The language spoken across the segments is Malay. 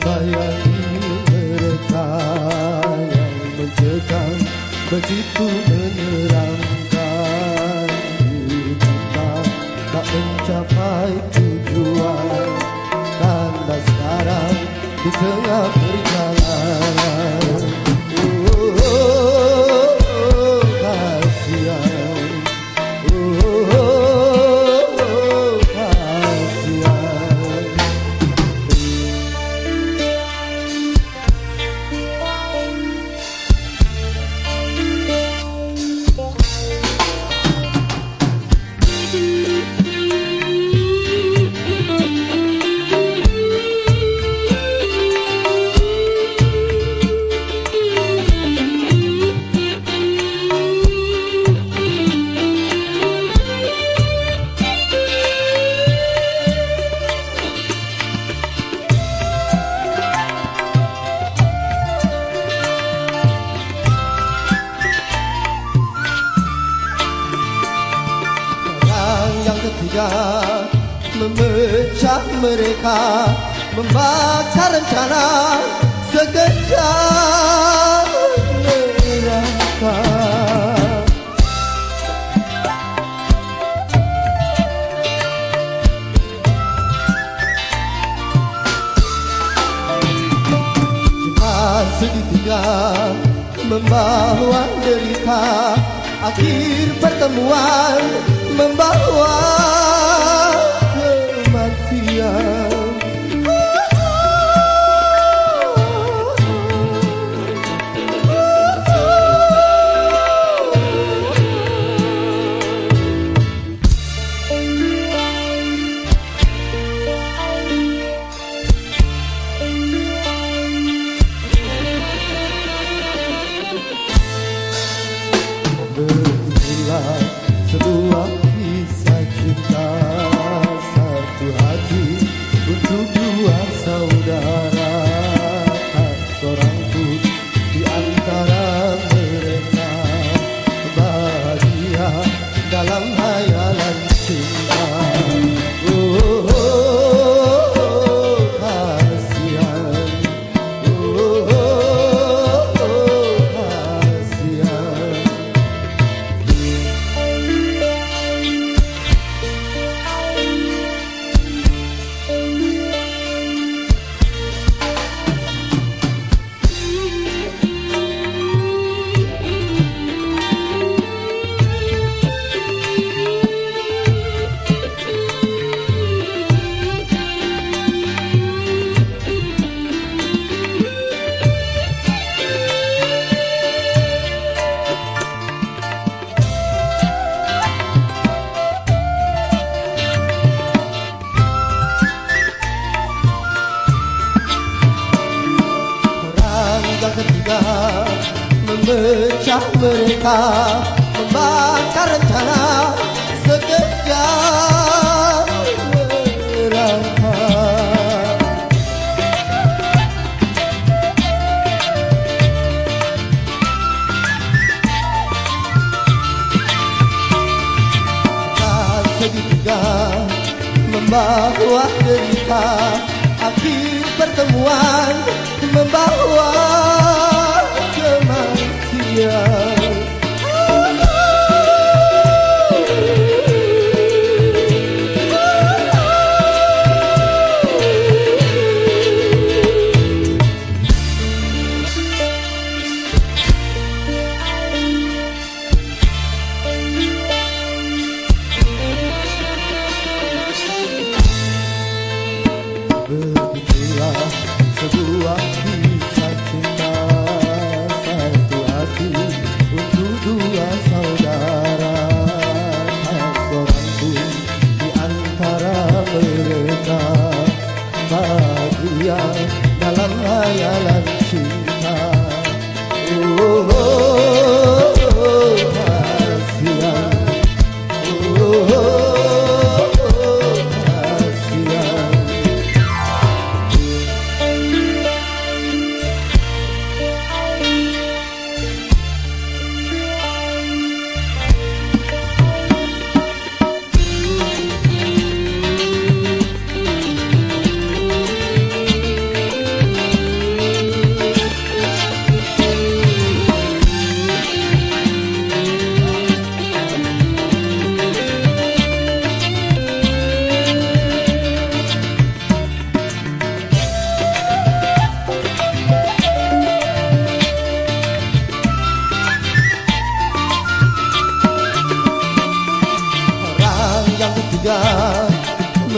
membayangi mereka yang mencekam begitu menyeramkan hidup kita tak mencapai tujuan tanda sekarang di tengah ketiga Memecah mereka Membakar rencana Sekejap Jika segitiga Membawa derita Akhir pertemuan Membawa Memecah mereka Membakar segitiga Membawa derita Akhir pertemuan Membawa dia.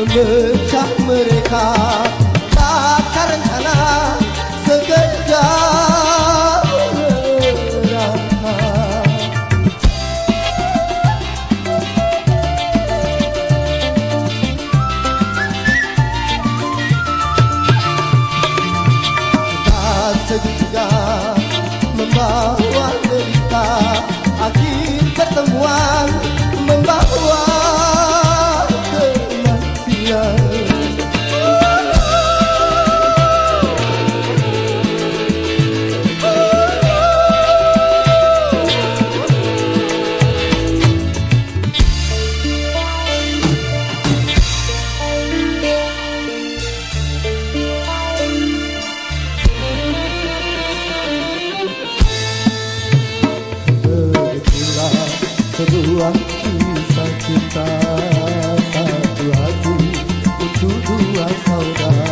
Memecah mereka Kita satu hati untuk dua saudara.